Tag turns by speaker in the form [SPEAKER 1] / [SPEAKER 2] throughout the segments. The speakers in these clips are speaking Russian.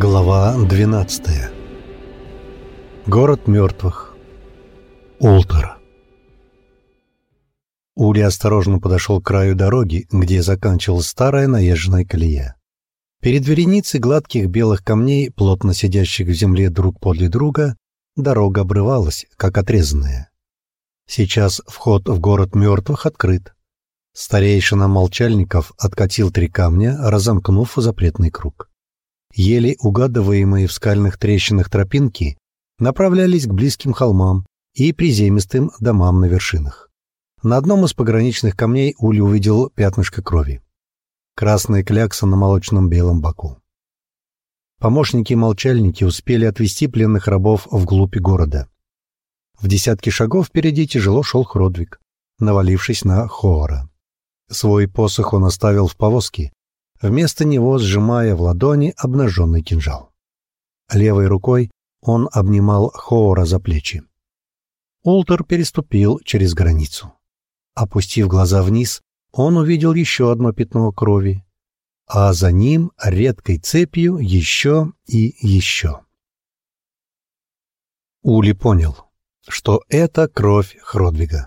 [SPEAKER 1] Глава 12 Город мертвых Ултер Ули осторожно подошел к краю дороги, где заканчивалась старая наезженная колея. Перед вереницей гладких белых камней, плотно сидящих в земле друг подле друга, дорога обрывалась, как отрезанная. Сейчас вход в город мертвых открыт. Старейшина молчальников откатил три камня, разомкнув запретный круг еле угадываемые в скальных трещинах тропинки, направлялись к близким холмам и приземистым домам на вершинах. На одном из пограничных камней Ули увидел пятнышко крови. Красная клякса на молочном белом боку. Помощники и молчальники успели отвести пленных рабов вглубь города. В десятки шагов впереди тяжело шел Хродвиг, навалившись на Хоора. Свой посох он оставил в повозке, вместо него сжимая в ладони обнаженный кинжал. Левой рукой он обнимал Хоора за плечи. Ултер переступил через границу. Опустив глаза вниз, он увидел еще одно пятно крови, а за ним редкой цепью еще и еще. Ули понял, что это кровь Хродвига.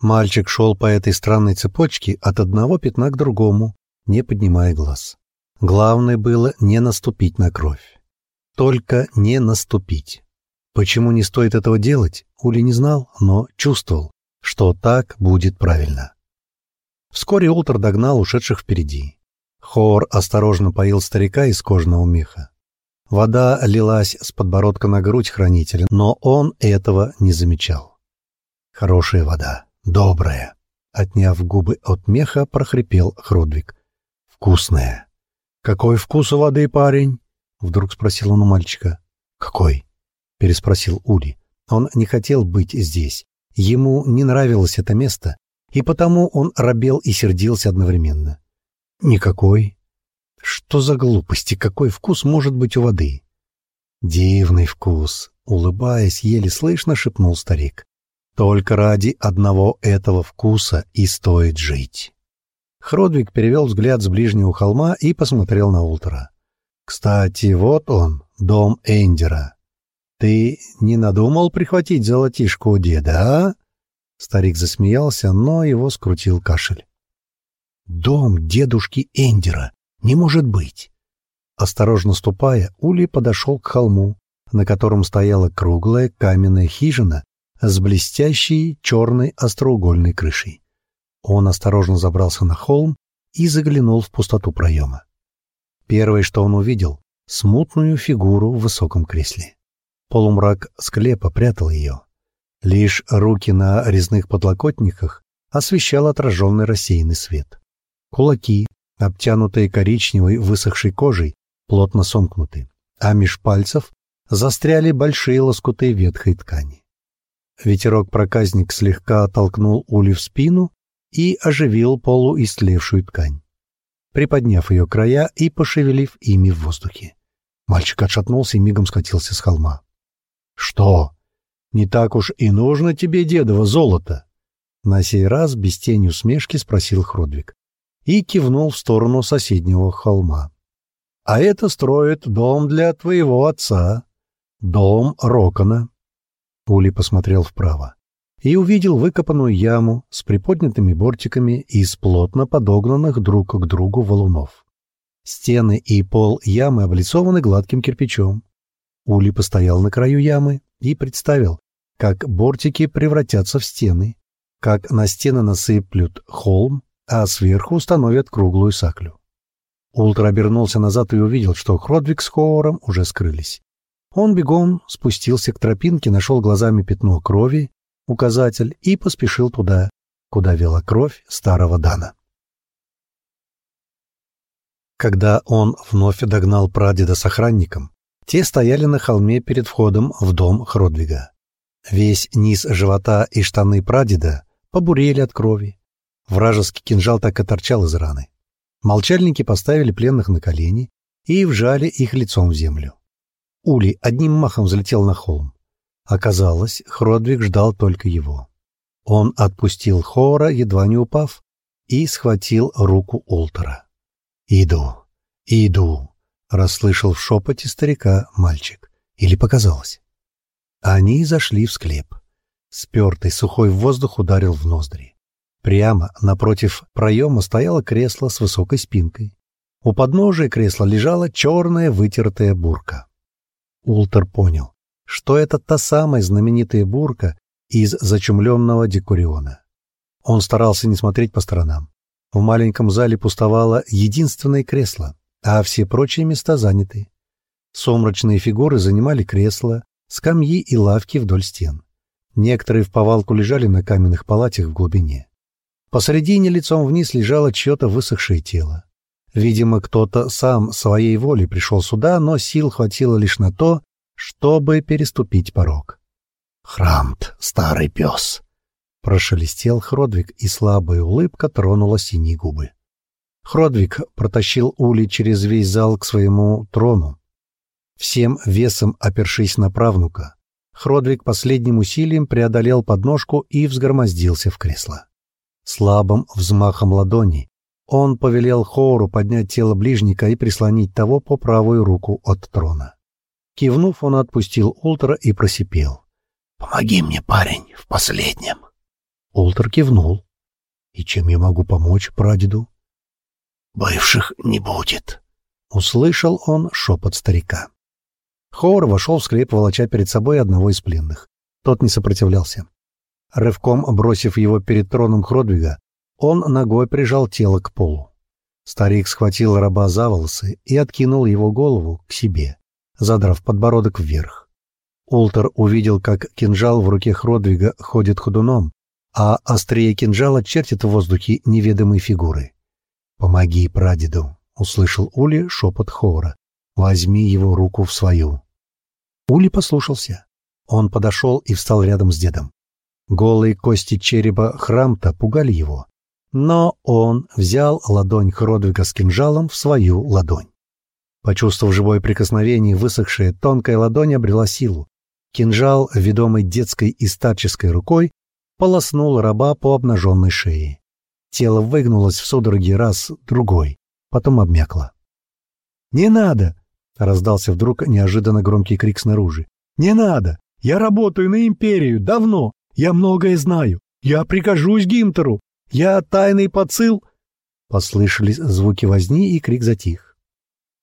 [SPEAKER 1] Мальчик шел по этой странной цепочке от одного пятна к другому, не поднимая глаз. Главное было не наступить на кровь. Только не наступить. Почему не стоит этого делать, Ули не знал, но чувствовал, что так будет правильно. Вскоре Ултер догнал ушедших впереди. Хор осторожно поил старика из кожаного меха. Вода лилась с подбородка на грудь хранителя, но он этого не замечал. Хорошая вода, добрая. Отняв губы от меха, прохрипел Хродвиг вкусное. Какой вкус у воды, парень? Вдруг спросил он у мальчика. Какой? переспросил Ули. Он не хотел быть здесь. Ему не нравилось это место, и потому он робел и сердился одновременно. Никакой. Что за глупости? Какой вкус может быть у воды? Дивный вкус, улыбаясь, еле слышно шепнул старик. Только ради одного этого вкуса и стоит жить. Хродвиг перевел взгляд с ближнего холма и посмотрел на Ултера. «Кстати, вот он, дом Эндера. Ты не надумал прихватить золотишко у деда, а?» Старик засмеялся, но его скрутил кашель. «Дом дедушки Эндера! Не может быть!» Осторожно ступая, Ули подошел к холму, на котором стояла круглая каменная хижина с блестящей черной остроугольной крышей. Он осторожно забрался на холм и заглянул в пустоту проема. Первое, что он увидел — смутную фигуру в высоком кресле. Полумрак склепа прятал ее. Лишь руки на резных подлокотниках освещал отраженный рассеянный свет. Кулаки, обтянутые коричневой высохшей кожей, плотно сомкнуты, а меж пальцев застряли большие лоскуты ветхой ткани. Ветерок-проказник слегка оттолкнул Ули в спину и оживил полуистлевшую ткань, приподняв ее края и пошевелив ими в воздухе. Мальчик отшатнулся и мигом скатился с холма. «Что? Не так уж и нужно тебе дедово золото?» На сей раз без тени усмешки спросил Хродвиг и кивнул в сторону соседнего холма. «А это строит дом для твоего отца, дом Рокона». Ули посмотрел вправо и увидел выкопанную яму с приподнятыми бортиками из плотно подогнанных друг к другу валунов. Стены и пол ямы облицованы гладким кирпичом. Ули постоял на краю ямы и представил, как бортики превратятся в стены, как на стены насыплют холм, а сверху установят круглую саклю. Ультра обернулся назад и увидел, что Хродвиг с Хоором уже скрылись. Он бегом спустился к тропинке, нашел глазами пятно крови указатель и поспешил туда, куда вела кровь старого Дана. Когда он вновь догнал прадеда с охранником, те стояли на холме перед входом в дом Хродвига. Весь низ живота и штаны прадеда побурели от крови. Вражеский кинжал так и торчал из раны. Молчальники поставили пленных на колени и вжали их лицом в землю. Ули одним махом взлетел на холм. Оказалось, Хродвиг ждал только его. Он отпустил Хора, едва не упав, и схватил руку Ултера. «Иду, иду», Расслышал в шепоте старика мальчик. Или показалось. Они зашли в склеп. Спертый сухой воздух ударил в ноздри. Прямо напротив проема стояло кресло с высокой спинкой. У подножия кресла лежала черная вытертая бурка. Ултер понял, что это та самая знаменитая бурка из зачумленного декуриона. Он старался не смотреть по сторонам. В маленьком зале пустовало единственное кресло, а все прочие места заняты. Сумрачные фигуры занимали кресла, скамьи и лавки вдоль стен. Некоторые в повалку лежали на каменных палатях в глубине. Посредине лицом вниз лежало чье-то высохшее тело. Видимо, кто-то сам своей волей пришел сюда, но сил хватило лишь на то, чтобы переступить порог. «Храмт, старый пес!» Прошелестел Хродвиг, и слабая улыбка тронула синие губы. Хродвиг протащил Ули через весь зал к своему трону. Всем весом опершись на правнука, Хродвиг последним усилием преодолел подножку и взгромоздился в кресло. Слабым взмахом ладони он повелел Хору поднять тело ближника и прислонить того по правую руку от трона. Кивнув, он отпустил Ултра и просипел. «Помоги мне, парень, в последнем». Ултер кивнул. «И чем я могу помочь прадеду?» «Бывших не будет», — услышал он шепот старика. Хоор вошел в склеп, волоча перед собой одного из пленных. Тот не сопротивлялся. Рывком бросив его перед троном Хродвига, он ногой прижал тело к полу. Старик схватил раба за волосы и откинул его голову к себе, задрав подбородок вверх. Ултер увидел, как кинжал в руке Хродвига ходит ходуном, а острее кинжала чертит в воздухе неведомые фигуры. «Помоги прадеду», — услышал Ули шепот Хора. «Возьми его руку в свою». Ули послушался. Он подошел и встал рядом с дедом. Голые кости черепа храмта пугали его, но он взял ладонь Хродвига с кинжалом в свою ладонь. Почувствовав живое прикосновение, высохшая тонкая ладонь обрела силу. Кинжал, ведомый детской и старческой рукой, полоснул раба по обнаженной шее. Тело выгнулось в судороге раз, другой, потом обмякло. «Не надо!» — раздался вдруг неожиданно громкий крик снаружи. «Не надо! Я работаю на империю давно! Я многое знаю! Я прикажусь Гимтеру! Я тайный подсыл!» Послышались звуки возни, и крик затих.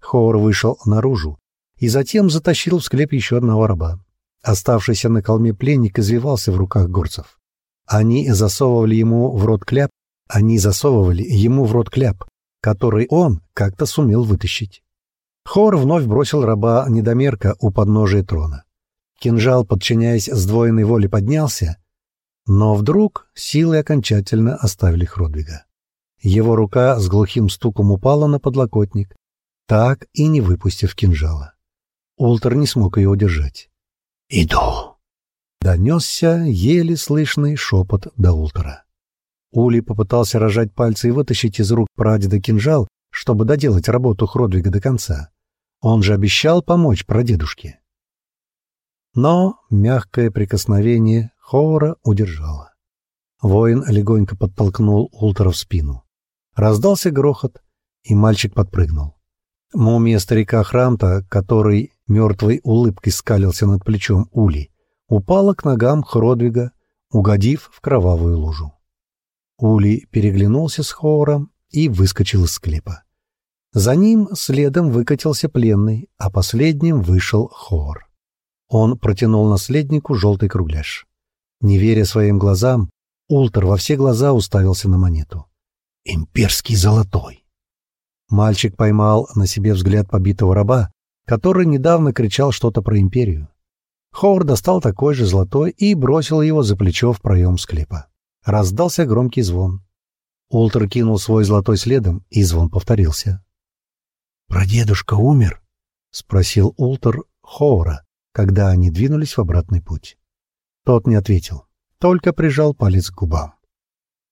[SPEAKER 1] Хор вышел наружу и затем затащил в склеп еще одного раба. Оставшийся на холме пленник извивался в руках горцев. Они засовывали ему в рот кляп, они засовывали ему в рот кляп, который он как-то сумел вытащить. Хор вновь бросил раба недомерка у подножия трона. Кинжал, подчиняясь сдвоенной воле, поднялся, но вдруг силы окончательно оставили Хродвига. Его рука с глухим стуком упала на подлокотник, так и не выпустив кинжала. Ултер не смог ее удержать. «Иду!» Донесся еле слышный шепот до Ултера. Ули попытался рожать пальцы и вытащить из рук прадеда кинжал, чтобы доделать работу Хродвига до конца. Он же обещал помочь прадедушке. Но мягкое прикосновение Хора удержало. Воин легонько подтолкнул Ултера в спину. Раздался грохот, и мальчик подпрыгнул. Мумия старика Храмта, который мертвой улыбкой скалился над плечом Ули, упала к ногам Хродвига, угодив в кровавую лужу. Ули переглянулся с Хоором и выскочил из склепа. За ним следом выкатился пленный, а последним вышел Хоор. Он протянул наследнику желтый кругляш. Не веря своим глазам, Ултер во все глаза уставился на монету. «Имперский золотой!» Мальчик поймал на себе взгляд побитого раба, который недавно кричал что-то про империю. Ховар достал такой же золотой и бросил его за плечо в проем склепа. Раздался громкий звон. Ултер кинул свой золотой следом, и звон повторился. «Прадедушка умер?» — спросил Ултер Ховара, когда они двинулись в обратный путь. Тот не ответил, только прижал палец к губам.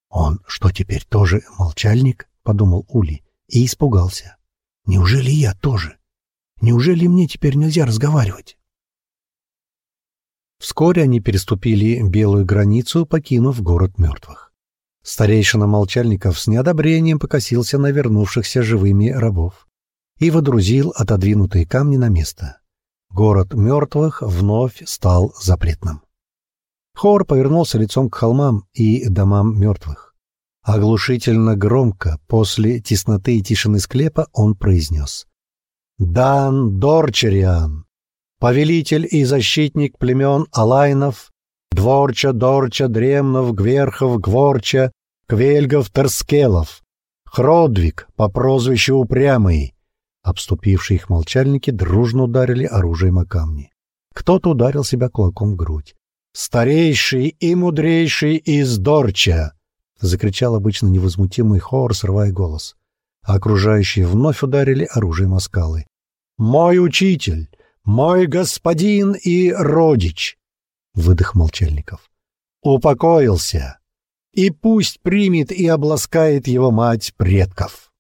[SPEAKER 1] «Он что, теперь тоже молчальник?» — подумал Ули и испугался. «Неужели я тоже? Неужели мне теперь нельзя разговаривать?» Вскоре они переступили белую границу, покинув город мертвых. Старейшина Молчальников с неодобрением покосился на вернувшихся живыми рабов. и водрузил отодвинутые камни на место. Город мертвых вновь стал запретным. Хор повернулся лицом к холмам и домам мертвых. Оглушительно громко, после тесноты и тишины склепа, он произнес. «Дан Дорчериан, повелитель и защитник племен Алайнов, Дворча, Дорча, Дремнов, Гверхов, Гворча, Квельгов, Терскелов, Хродвиг по прозвищу Упрямый». Обступившие их молчальники дружно ударили оружием о камни. Кто-то ударил себя кулаком в грудь. «Старейший и мудрейший из Дорча!» — закричал обычно невозмутимый Хор, срывая голос. А окружающие вновь ударили оружием о скалы. «Мой учитель! Мой господин и родич!» — выдох молчальников. «Упокоился! И пусть примет и обласкает его мать предков!»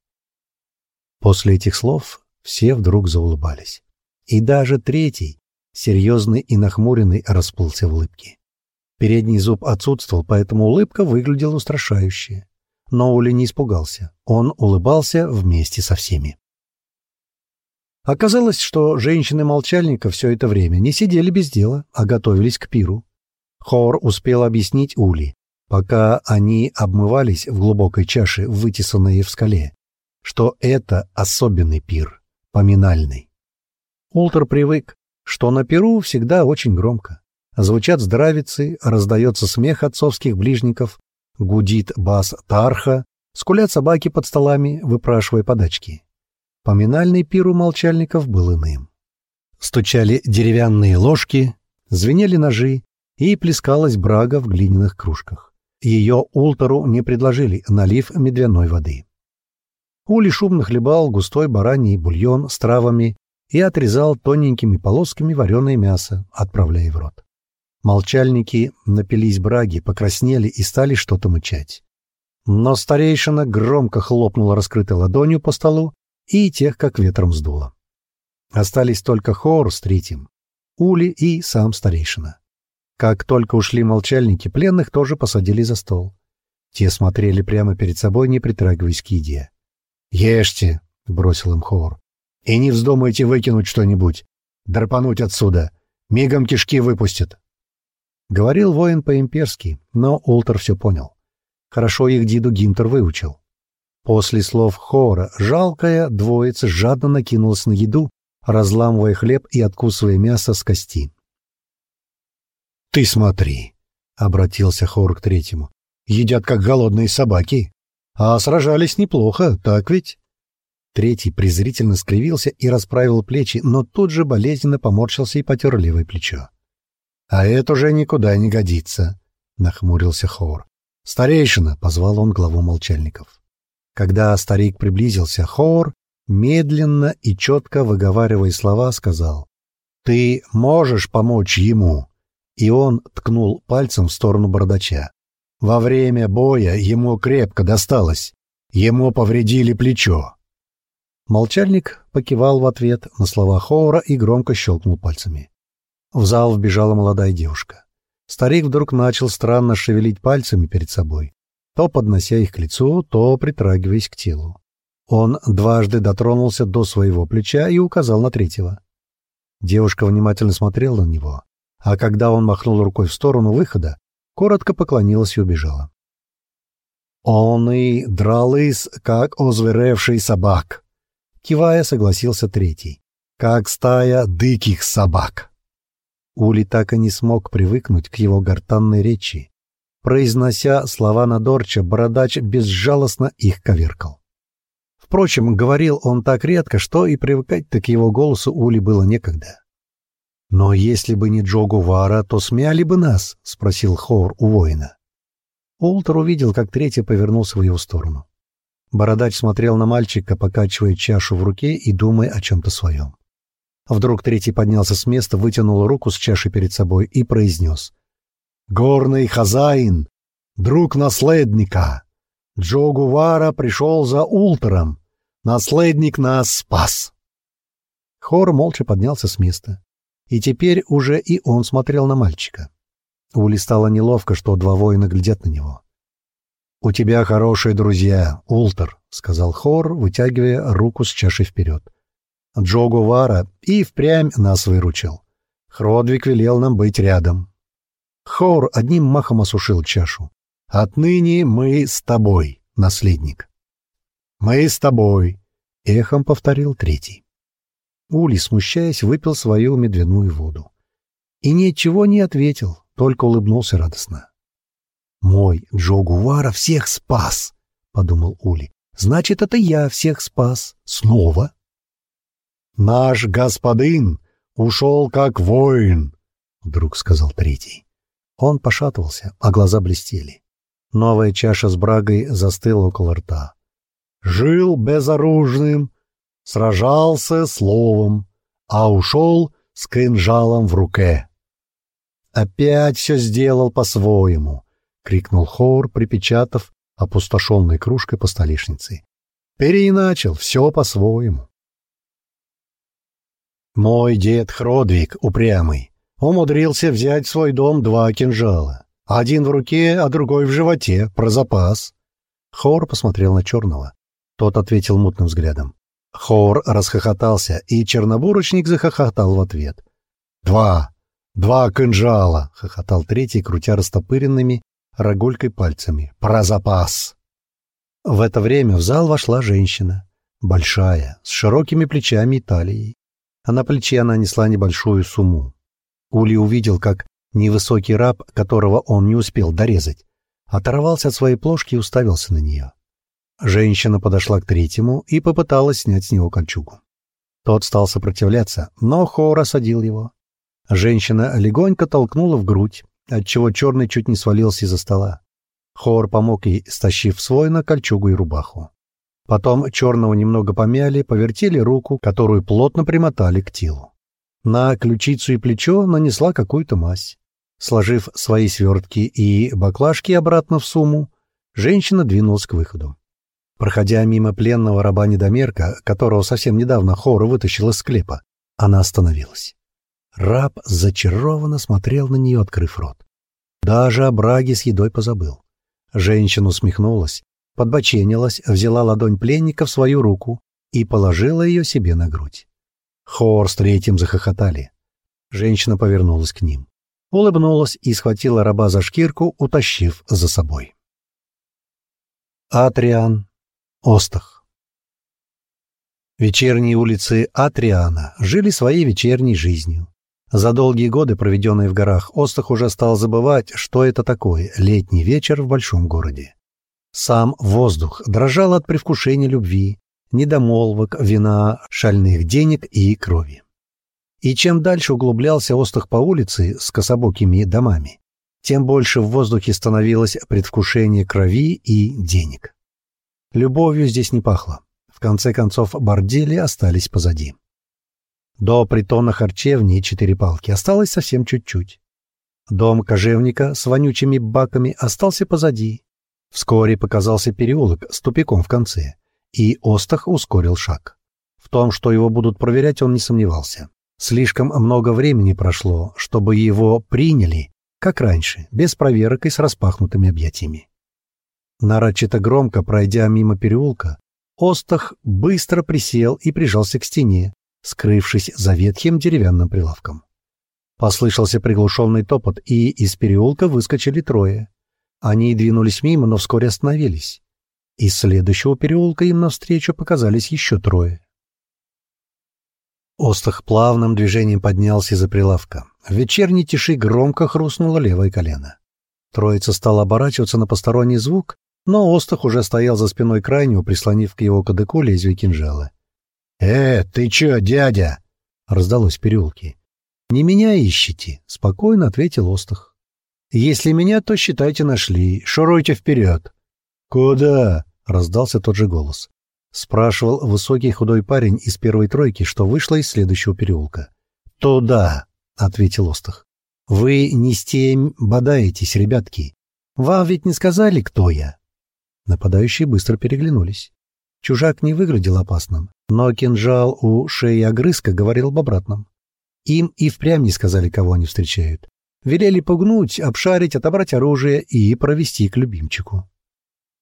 [SPEAKER 1] После этих слов все вдруг заулыбались. И даже третий, серьезный и нахмуренный, расплылся в улыбке. Передний зуб отсутствовал, поэтому улыбка выглядела устрашающе. Но Ули не испугался. Он улыбался вместе со всеми. Оказалось, что женщины молчальника все это время не сидели без дела, а готовились к пиру. Хор успел объяснить Ули, пока они обмывались в глубокой чаше, вытесанной в скале, что это особенный пир, поминальный. Ултер привык, что на пиру всегда очень громко. Звучат здравицы, раздается смех отцовских ближников, гудит бас тарха, скулят собаки под столами, выпрашивая подачки. Поминальный пир у молчальников был иным. Стучали деревянные ложки, звенели ножи, и плескалась брага в глиняных кружках. Ее Ултеру не предложили, налив медвяной воды. Ули шумно хлебал густой бараний бульон с травами и отрезал тоненькими полосками вареное мясо, отправляя в рот. Молчальники напились браги, покраснели и стали что-то мычать. Но старейшина громко хлопнула раскрытой ладонью по столу, и тех как ветром сдуло. Остались только хор с третьим, Ули и сам старейшина. Как только ушли молчальники, пленных тоже посадили за стол. Те смотрели прямо перед собой, не притрагиваясь к еде. «Ешьте!» — бросил им Хор. «И не вздумайте выкинуть что-нибудь. Драпануть отсюда. Мигом кишки выпустят». Говорил воин по-имперски, но Ултер все понял. Хорошо их Диду Гинтер выучил. После слов Хора жалкая двоица жадно накинулась на еду, разламывая хлеб и откусывая мясо с кости. «Ты смотри!» — обратился Хор к третьему. «Едят, как голодные собаки. А сражались неплохо, так ведь?» Третий презрительно скривился и расправил плечи, но тут же болезненно поморщился и потер левое плечо. А это уже никуда не годится, нахмурился Хор. Старейшина, позвал он главу молчальников. Когда старик приблизился, Хор медленно и четко выговаривая слова, сказал: "Ты можешь помочь ему?" И он ткнул пальцем в сторону бородача. Во время боя ему крепко досталось. Ему повредили плечо. Молчальник покивал в ответ на слова Хоура и громко щелкнул пальцами. В зал вбежала молодая девушка. Старик вдруг начал странно шевелить пальцами перед собой, то поднося их к лицу, то притрагиваясь к телу. Он дважды дотронулся до своего плеча и указал на третьего. Девушка внимательно смотрела на него, а когда он махнул рукой в сторону выхода, коротко поклонилась и убежала. «Он и дрались, как озверевший собак», — кивая согласился третий, — «как стая диких собак». Ули так и не смог привыкнуть к его гортанной речи. Произнося слова Надорча, бородач безжалостно их коверкал. Впрочем, говорил он так редко, что и привыкать-то к его голосу Ули было некогда. «Но если бы не Джогу Вара, то смяли бы нас?» — спросил Хор у воина. Ултер увидел, как третий повернулся в его сторону. Бородач смотрел на мальчика, покачивая чашу в руке и думая о чем-то своем. Вдруг третий поднялся с места, вытянул руку с чашей перед собой и произнес. «Горный хозяин! Друг наследника! Джо Гувара пришел за Ултером! Наследник нас спас!» Хор молча поднялся с места. И теперь уже и он смотрел на мальчика. Ули стало неловко, что два воина глядят на него. «У тебя хорошие друзья, Ултер», — сказал Хор, вытягивая руку с чашей вперед. Джогу Вара и впрямь нас выручил. Хродвик велел нам быть рядом. Хор одним махом осушил чашу. «Отныне мы с тобой, наследник». «Мы с тобой», — эхом повторил третий. Ули, смущаясь, выпил свою медвяную воду. И ничего не ответил, только улыбнулся радостно. «Мой Джо Гувара всех спас!» — подумал Ули. «Значит, это я всех спас. Снова?» «Наш господин ушел как воин», — вдруг сказал третий. Он пошатывался, а глаза блестели. Новая чаша с брагой застыла около рта. «Жил безоружным, сражался словом, а ушел с кинжалом в руке». «Опять все сделал по-своему», — крикнул хор, припечатав опустошенной кружкой по столешнице. «Переиначил все по-своему». Мой дед Хродвик, упрямый, умудрился взять в свой дом два кинжала. Один в руке, а другой в животе, про запас. Хор посмотрел на черного. Тот ответил мутным взглядом. Хор расхохотался, и чернобурочник захохотал в ответ. «Два! Два кинжала!» — хохотал третий, крутя растопыренными рогулькой пальцами. «Про запас!» В это время в зал вошла женщина. Большая, с широкими плечами и талией а на плече она несла небольшую сумму. Ули увидел, как невысокий раб, которого он не успел дорезать, оторвался от своей плошки и уставился на нее. Женщина подошла к третьему и попыталась снять с него кольчугу. Тот стал сопротивляться, но Хор осадил его. Женщина легонько толкнула в грудь, отчего черный чуть не свалился из-за стола. Хор помог ей, стащив свой на кольчугу и рубаху. Потом черного немного помяли, повертели руку, которую плотно примотали к телу. На ключицу и плечо нанесла какую-то мазь. Сложив свои свертки и баклажки обратно в сумму, женщина двинулась к выходу. Проходя мимо пленного раба-недомерка, которого совсем недавно Хора вытащил из склепа, она остановилась. Раб зачарованно смотрел на нее, открыв рот. Даже о браге с едой позабыл. Женщина усмехнулась, подбоченилась, взяла ладонь пленника в свою руку и положила ее себе на грудь. Хор с третьим захохотали. Женщина повернулась к ним. Улыбнулась и схватила раба за шкирку, утащив за собой. Атриан. Остах. Вечерние улицы Атриана жили своей вечерней жизнью. За долгие годы, проведенные в горах, Остах уже стал забывать, что это такое летний вечер в большом городе. Сам воздух дрожал от привкушения любви, недомолвок, вина, шальных денег и крови. И чем дальше углублялся остах по улице с кособокими домами, тем больше в воздухе становилось предвкушение крови и денег. Любовью здесь не пахло. В конце концов, бордели остались позади. До притона харчевни четыре палки осталось совсем чуть-чуть. Дом кожевника с вонючими баками остался позади, Вскоре показался переулок с тупиком в конце, и Остах ускорил шаг. В том, что его будут проверять, он не сомневался. Слишком много времени прошло, чтобы его приняли, как раньше, без проверок и с распахнутыми объятиями. Нарочито громко, пройдя мимо переулка, Остах быстро присел и прижался к стене, скрывшись за ветхим деревянным прилавком. Послышался приглушенный топот, и из переулка выскочили трое. Они двинулись мимо, но вскоре остановились. Из следующего переулка им навстречу показались еще трое. Остах плавным движением поднялся из-за прилавка. В вечерней тиши громко хрустнуло левое колено. Троица стала оборачиваться на посторонний звук, но Остах уже стоял за спиной крайнего, прислонив к его кадыку лезвие кинжала. «Э, ты чё, дядя?» — раздалось в переулке. «Не меня ищите», — спокойно ответил Остах. Если меня, то считайте нашли. Шуруйте вперед. Куда? раздался тот же голос. Спрашивал высокий худой парень из первой тройки, что вышла из следующего переулка. Туда, ответил Остах. Вы не с тем бодаетесь, ребятки. Вам ведь не сказали, кто я? Нападающие быстро переглянулись. Чужак не выглядел опасным, но кинжал у шеи огрызка говорил об обратном. Им и впрямь не сказали, кого они встречают. Велели погнуть, обшарить, отобрать оружие и провести к любимчику.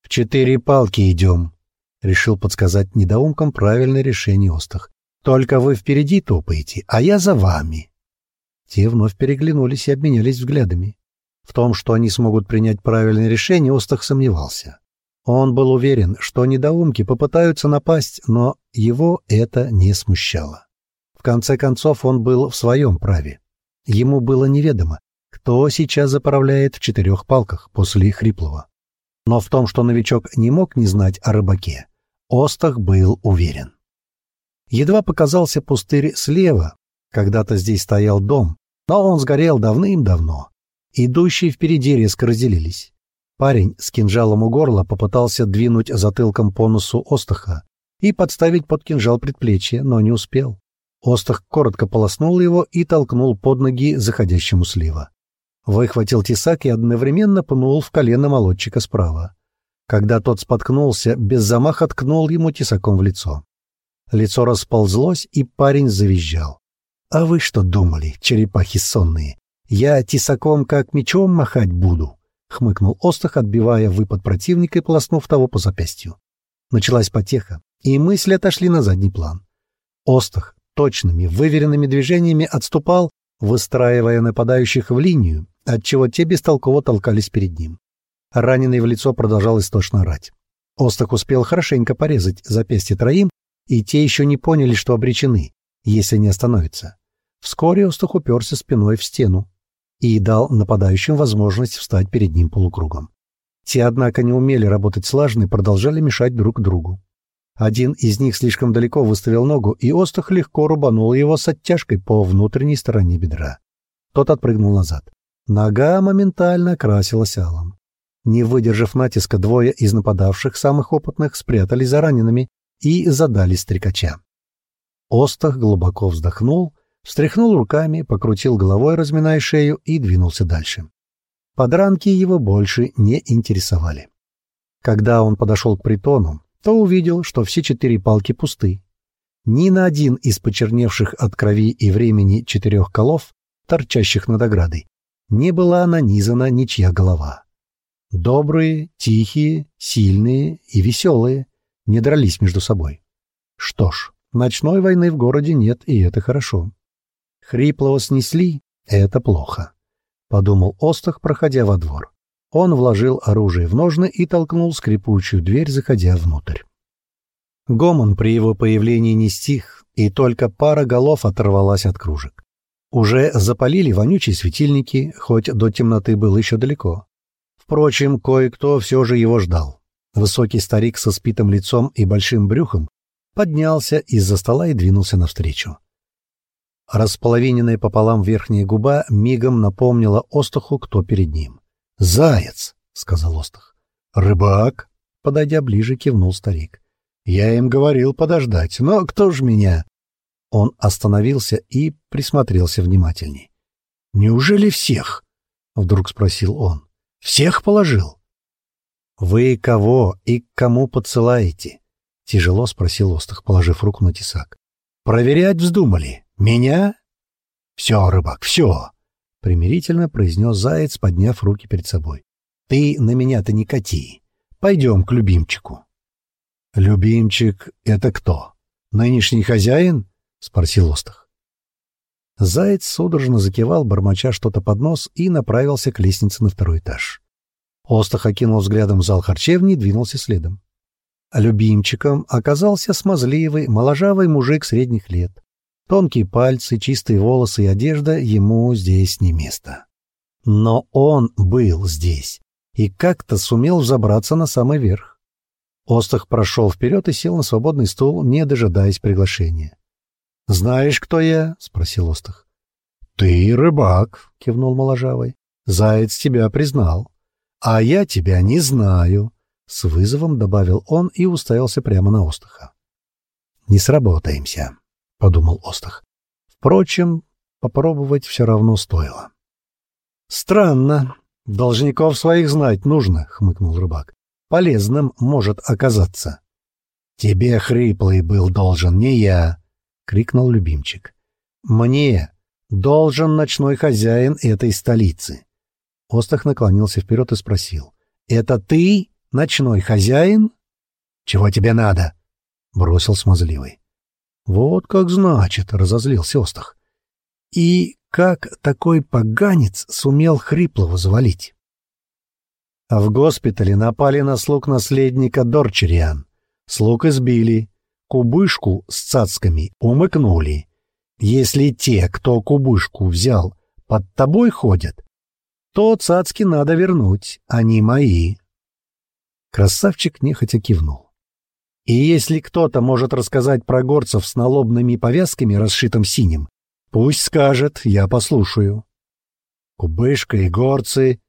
[SPEAKER 1] «В четыре палки идем», — решил подсказать недоумкам правильное решение Остах. Только вы впереди топаете, а я за вами». Те вновь переглянулись и обменялись взглядами. В том, что они смогут принять правильное решение, Остах сомневался. Он был уверен, что недоумки попытаются напасть, но его это не смущало. В конце концов, он был в своем праве. Ему было неведомо, кто сейчас заправляет в четырех палках после Хриплова. Но в том, что новичок не мог не знать о рыбаке, Остах был уверен. Едва показался пустырь слева, когда-то здесь стоял дом, но он сгорел давным-давно. Идущие впереди резко разделились. Парень с кинжалом у горла попытался двинуть затылком по носу Остаха и подставить под кинжал предплечье, но не успел. Остах коротко полоснул его и толкнул под ноги заходящему слива. Выхватил тесак и одновременно пнул в колено молодчика справа. Когда тот споткнулся, без замаха ткнул ему тесаком в лицо. Лицо расползлось, и парень завизжал. «А вы что думали, черепахи сонные? Я тесаком как мечом махать буду?» — хмыкнул Остах, отбивая выпад противника и полоснув того по запястью. Началась потеха, и мысли отошли на задний план. Остах точными, выверенными движениями отступал, выстраивая нападающих в линию, отчего те бестолково толкались перед ним. Раненый в лицо продолжал истошно орать. Остах успел хорошенько порезать запястье троим, и те еще не поняли, что обречены, если не остановятся. Вскоре Остах уперся спиной в стену, и дал нападающим возможность встать перед ним полукругом. Те, однако, не умели работать слаженно и продолжали мешать друг другу. Один из них слишком далеко выставил ногу, и Остах легко рубанул его с оттяжкой по внутренней стороне бедра. Тот отпрыгнул назад. Нога моментально окрасилась алым. Не выдержав натиска, двое из нападавших, самых опытных, спрятались за ранеными и задали стрекача. Остах глубоко вздохнул встряхнул руками, покрутил головой, разминая шею, и двинулся дальше. Подранки его больше не интересовали. Когда он подошел к притону, то увидел, что все четыре палки пусты. Ни на один из почерневших от крови и времени четырех колов, торчащих над оградой, не была нанизана ничья голова. Добрые, тихие, сильные и веселые не дрались между собой. Что ж, ночной войны в городе нет, и это хорошо. Хриплого снесли — это плохо, — подумал Остах, проходя во двор. Он вложил оружие в ножны и толкнул скрипучую дверь, заходя внутрь. Гомон при его появлении не стих, и только пара голов оторвалась от кружек. Уже запалили вонючие светильники, хоть до темноты было еще далеко. Впрочем, кое-кто все же его ждал. Высокий старик со спитым лицом и большим брюхом поднялся из-за стола и двинулся навстречу. Располовиненная пополам верхняя губа мигом напомнила Остаху, кто перед ним. «Заяц!» — сказал Остах. «Рыбак!» — подойдя ближе, кивнул старик. «Я им говорил подождать, но кто ж меня?» Он остановился и присмотрелся внимательней. «Неужели всех?» — вдруг спросил он. «Всех положил?» «Вы кого и к кому подсылаете?» — тяжело спросил Остах, положив руку на тесак. «Проверять вздумали?» «Меня?» «Все, рыбак, все!» — примирительно произнес заяц, подняв руки перед собой. «Ты на меня-то не кати. Пойдем к любимчику». «Любимчик — это кто? Нынешний хозяин?» — спросил Остах. Заяц судорожно закивал, бормоча что-то под нос, и направился к лестнице на второй этаж. Остах окинул взглядом зал харчевни и двинулся следом. Любимчиком оказался смазливый, моложавый мужик средних лет. Тонкие пальцы, чистые волосы и одежда ему здесь не место. Но он был здесь и как-то сумел взобраться на самый верх. Остах прошел вперед и сел на свободный стул, не дожидаясь приглашения. — Знаешь, кто я? — спросил Остах. — Ты рыбак, — кивнул моложавый. — Заяц тебя признал. — А я тебя не знаю, — с вызовом добавил он и уставился прямо на Остаха. — Не сработаемся подумал Остах. Впрочем, попробовать все равно стоило. Странно. Должников своих знать нужно, хмыкнул рыбак. Полезным может оказаться. Тебе хриплый был должен, не я, крикнул любимчик. Мне должен ночной хозяин этой столицы. Остах наклонился вперед и спросил. «Это ты, ночной хозяин?» «Чего тебе надо?» — бросил смазливый. Вот как значит, разозлился Остах. И как такой поганец сумел Хриплова завалить? А в госпитале напали на слуг наследника Дорчериан. Слуг избили, кубышку с цацками умыкнули. Если те, кто кубышку взял, под тобой ходят, то цацки надо вернуть, они мои. Красавчик нехотя кивнул. И если кто-то может рассказать про горцев с налобными повязками, расшитым синим, пусть скажет, я послушаю. Кубышка и горцы.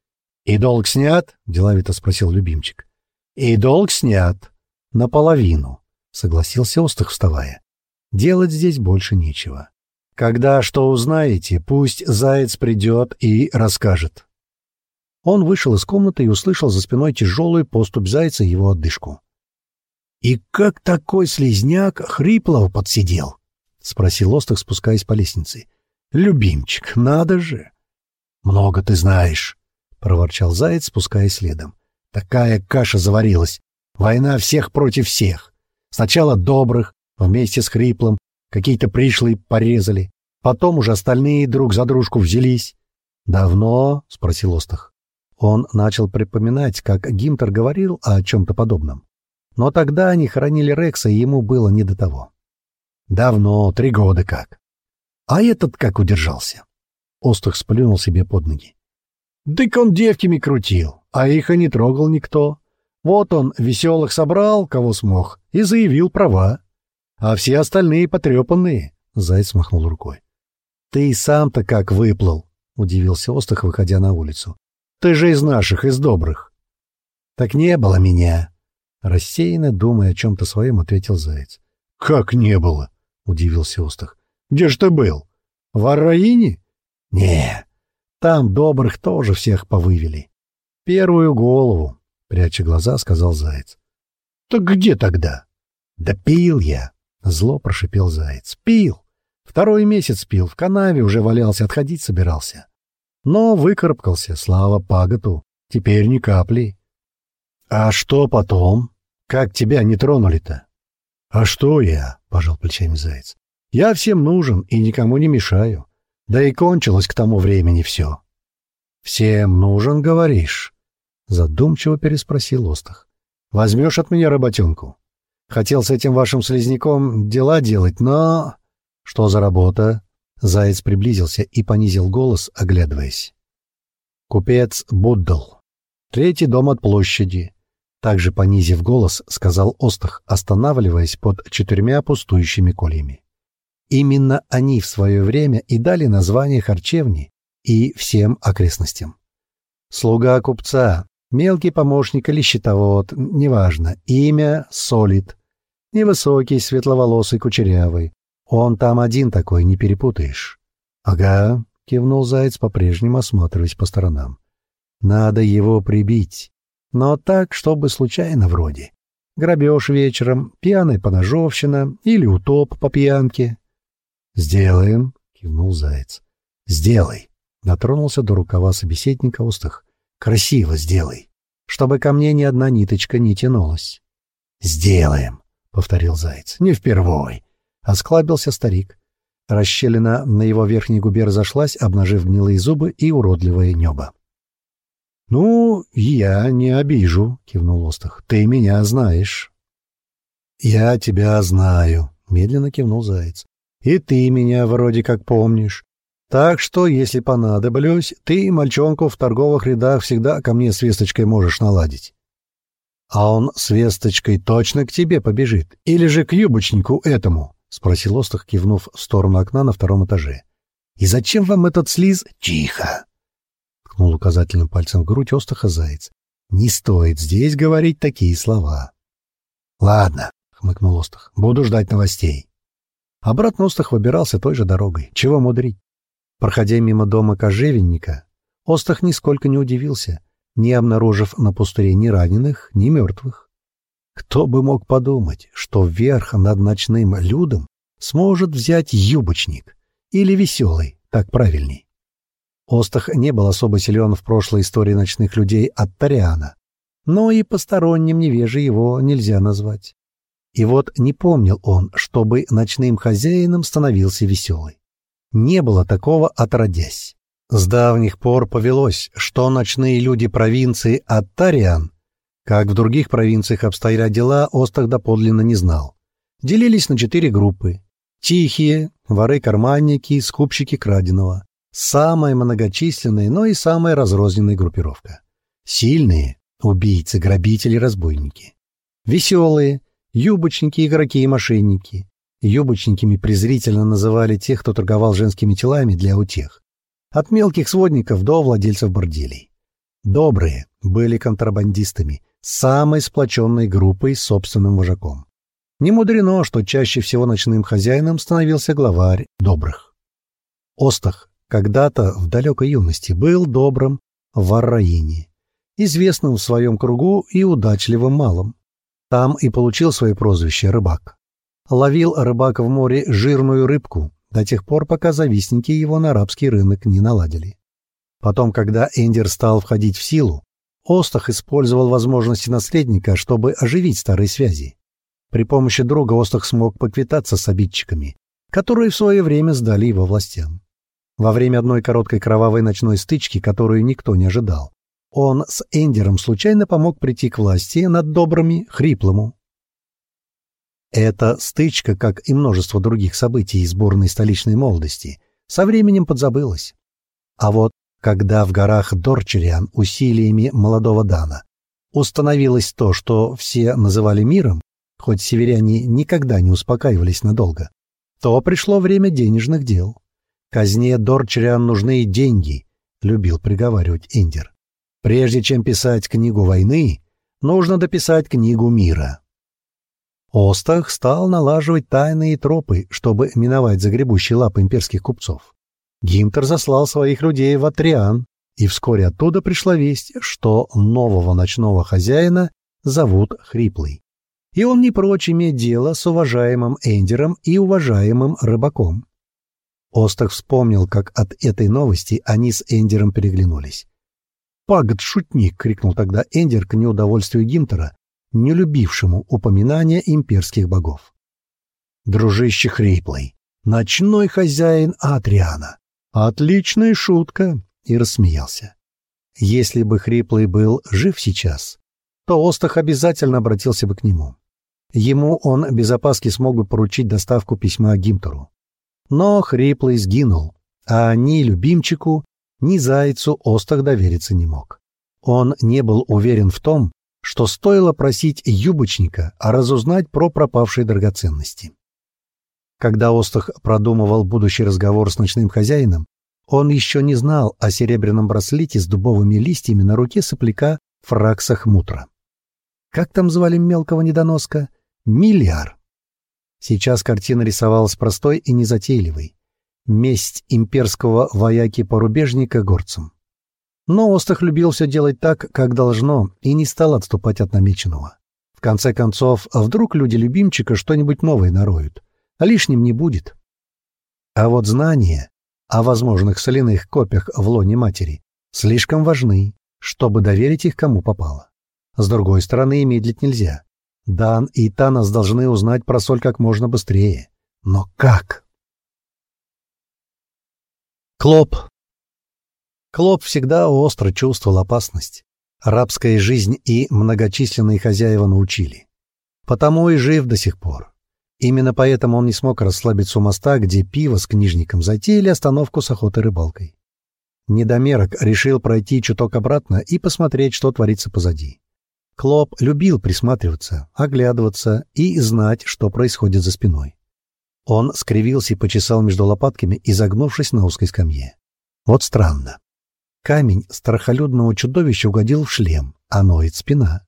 [SPEAKER 1] И долг снят? — деловито спросил любимчик. И долг снят. Наполовину, — согласился Остах, вставая. Делать здесь больше нечего. Когда что узнаете, пусть заяц придет и расскажет. Он вышел из комнаты и услышал за спиной тяжелую поступь зайца его отдышку. «И как такой слезняк хриплого подсидел?» — спросил Остах, спускаясь по лестнице. «Любимчик, надо же!» «Много ты знаешь», — проворчал заяц, спускаясь следом. «Такая каша заварилась. Война всех против всех. Сначала добрых, вместе с хриплым, какие-то пришлые порезали. Потом уже остальные друг за дружку взялись. «Давно?» — спросил Остах. Он начал припоминать, как Гимтер говорил о чем-то подобном. Но тогда они хоронили Рекса, и ему было не до того. Давно, три года как. А этот как удержался? Остах сплюнул себе под ноги. Дык он девками крутил, а их и не трогал никто. Вот он веселых собрал, кого смог, и заявил права. А все остальные потрепанные. Заяц махнул рукой. — Ты и сам-то как выплыл, — удивился Остах, выходя на улицу. Ты же из наших, из добрых. — Так не было меня. Рассеянно, думая о чем-то своем, ответил Заяц. — Как не было? — удивился Остах. — Где ж ты был? В Арраине? — Не, там добрых тоже всех повывели. — Первую голову, — пряча глаза, сказал Заяц. — Так где тогда? — Да пил я, — зло прошипел Заяц. — Пил. Второй месяц пил, в канаве уже валялся, отходить собирался. Но выкарабкался, слава Паготу. Теперь ни капли. А что потом? Как тебя не тронули-то? А что я? Пожал плечами заяц. Я всем нужен и никому не мешаю. Да и кончилось к тому времени все. Всем нужен, говоришь? Задумчиво переспросил Остах. Возьмешь от меня работенку? Хотел с этим вашим слизняком дела делать, но... Что за работа? Заяц приблизился и понизил голос, оглядываясь. «Купец Буддал. Третий дом от площади». Также понизив голос, сказал Остах, останавливаясь под четырьмя пустующими кольями. Именно они в свое время и дали название харчевни и всем окрестностям. Слуга купца, мелкий помощник или счетовод, неважно, имя Солид. Невысокий, светловолосый, кучерявый, он там один такой, не перепутаешь. — Ага, — кивнул Заяц, по-прежнему осматриваясь по сторонам. — Надо его прибить. Но так, чтобы случайно вроде. Грабеж вечером, пьяная поножовщина или утоп по пьянке. — Сделаем, — кивнул Заяц. — Сделай. Дотронулся до рукава собеседника устах. — Красиво сделай, чтобы ко мне ни одна ниточка не тянулась. — Сделаем, — повторил Заяц. — Не впервой. Осклабился старик. Расщелина на его верхней губе разошлась, обнажив гнилые зубы и уродливое небо. — Ну, я не обижу, — кивнул Остах. — Ты меня знаешь. — Я тебя знаю, — медленно кивнул Заяц. — И ты меня вроде как помнишь. Так что, если понадоблюсь, ты мальчонку в торговых рядах всегда ко мне с весточкой можешь наладить. А он с весточкой точно к тебе побежит, или же к юбочнику этому? — спросил Остах, кивнув в сторону окна на втором этаже. «И зачем вам этот слиз?» «Тихо!» — ткнул указательным пальцем в грудь Остаха заяц. «Не стоит здесь говорить такие слова». «Ладно», — хмыкнул Остах, — «буду ждать новостей». Обратно Остах выбирался той же дорогой. Чего мудрить? Проходя мимо дома кожевенника, Остах нисколько не удивился, не обнаружив на пустыре ни раненых, ни мертвых. Кто бы мог подумать, что вверх над ночным людом сможет взять юбочник или веселый, так правильней. Остах не был особо силен в прошлой истории ночных людей от Тариана, но и посторонним невеже его нельзя назвать. И вот не помнил он, чтобы ночным хозяином становился веселый. Не было такого отродясь. С давних пор повелось, что ночные люди провинции Аттариан, как в других провинциях обстояли дела, Остах доподлинно не знал. Делились на четыре группы. Тихие, воры-карманники, скупщики краденого. Самая многочисленная, но и самая разрозненная группировка. Сильные — убийцы, грабители, разбойники. Веселые — юбочники, игроки и мошенники. Юбочниками презрительно называли тех, кто торговал женскими телами для утех. От мелких сводников до владельцев борделей. Добрые были контрабандистами, самой сплоченной группой с собственным вожаком. Не мудрено, что чаще всего ночным хозяином становился главарь добрых. Остах когда-то в далекой юности был добрым в Арраине, известным в своем кругу и удачливым малым. Там и получил свое прозвище «рыбак». Ловил рыбак в море жирную рыбку, до тех пор, пока завистники его на арабский рынок не наладили. Потом, когда Эндер стал входить в силу, Остах использовал возможности наследника, чтобы оживить старые связи. При помощи друга Остах смог поквитаться с обидчиками, которые в свое время сдали его властям. Во время одной короткой кровавой ночной стычки, которую никто не ожидал, он с Эндером случайно помог прийти к власти над добрыми Хриплому. Эта стычка, как и множество других событий сборной столичной молодости, со временем подзабылась. А вот когда в горах Дорчериан усилиями молодого Дана установилось то, что все называли миром, хоть северяне никогда не успокаивались надолго, то пришло время денежных дел. Казне Дорчериан нужны деньги, любил приговаривать Индер. Прежде чем писать книгу войны, нужно дописать книгу мира. Остах стал налаживать тайные тропы, чтобы миновать загребущие лапы имперских купцов. Гимтер заслал своих людей в Атриан, и вскоре оттуда пришла весть, что нового ночного хозяина зовут Хриплый. И он не прочь иметь дело с уважаемым Эндером и уважаемым рыбаком. Остах вспомнил, как от этой новости они с Эндером переглянулись. «Пагод, шутник!» — крикнул тогда Эндер к неудовольствию Гимтера, не любившему упоминания имперских богов. Дружище Хриплый, ночной хозяин Атриана. Отличная шутка, и рассмеялся. Если бы Хриплый был жив сейчас, то Остах обязательно обратился бы к нему. Ему он без опаски смог бы поручить доставку письма Гимтору. Но Хриплый сгинул, а ни любимчику, ни зайцу Остах довериться не мог. Он не был уверен в том, что стоило просить юбочника разузнать про пропавшие драгоценности. Когда Остах продумывал будущий разговор с ночным хозяином, он еще не знал о серебряном браслете с дубовыми листьями на руке сопляка Фракса Хмутра. Как там звали мелкого недоноска? Миллиар. Сейчас картина рисовалась простой и незатейливой. Месть имперского вояки-порубежника горцам. Но Остах любил все делать так, как должно, и не стал отступать от намеченного. В конце концов, а вдруг люди-любимчика что-нибудь новое нароют, а лишним не будет. А вот знания о возможных соляных копиях в лоне матери слишком важны, чтобы доверить их кому попало. С другой стороны, медлить нельзя. Дан и Танос должны узнать про соль как можно быстрее. Но как? Клоп Клоп всегда остро чувствовал опасность. Рабская жизнь и многочисленные хозяева научили. Потому и жив до сих пор. Именно поэтому он не смог расслабиться у моста, где пиво с книжником затеяли остановку с охотой-рыбалкой. Недомерок решил пройти чуток обратно и посмотреть, что творится позади. Клоп любил присматриваться, оглядываться и знать, что происходит за спиной. Он скривился и почесал между лопатками, изогнувшись на узкой скамье. Вот странно. Камень страхолюдного чудовища угодил в шлем, а ноет спина.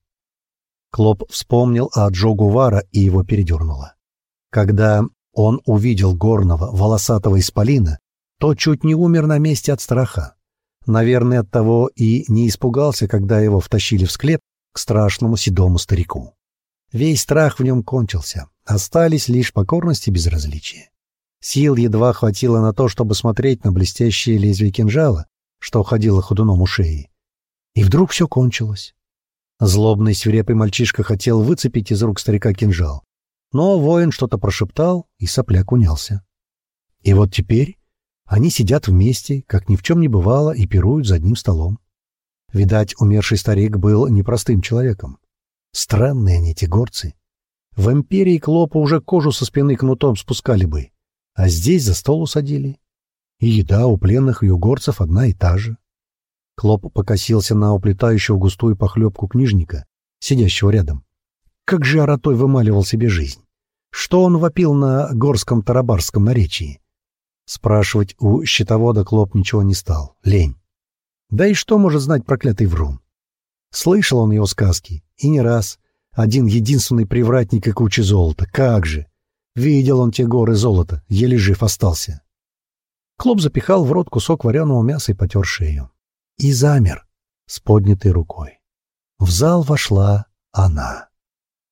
[SPEAKER 1] Клоп вспомнил о Джо Гувара и его передернуло. Когда он увидел горного, волосатого исполина, то чуть не умер на месте от страха. Наверное, от того и не испугался, когда его втащили в склеп к страшному седому старику. Весь страх в нем кончился, остались лишь покорность и безразличие. Сил едва хватило на то, чтобы смотреть на блестящее лезвие кинжала, что ходило ходуном у шеи. И вдруг все кончилось. Злобный свирепый мальчишка хотел выцепить из рук старика кинжал. Но воин что-то прошептал, и сопляк унялся. И вот теперь они сидят вместе, как ни в чем не бывало, и пируют за одним столом. Видать, умерший старик был непростым человеком. Странные они, эти горцы. В империи Клопа уже кожу со спины кнутом спускали бы, а здесь за стол усадили. И еда у пленных и у горцев одна и та же. Клоп покосился на уплетающего густую похлебку книжника, сидящего рядом. Как же Аратой вымаливал себе жизнь? Что он вопил на горском тарабарском наречии? Спрашивать у щитовода Клоп ничего не стал. Лень. Да и что может знать проклятый врун? Слышал он его сказки, и не раз. Один единственный привратник и куча золота. Как же! Видел он те горы золота, еле жив остался. Клоп запихал в рот кусок вареного мяса и потер шею. И замер с поднятой рукой. В зал вошла она.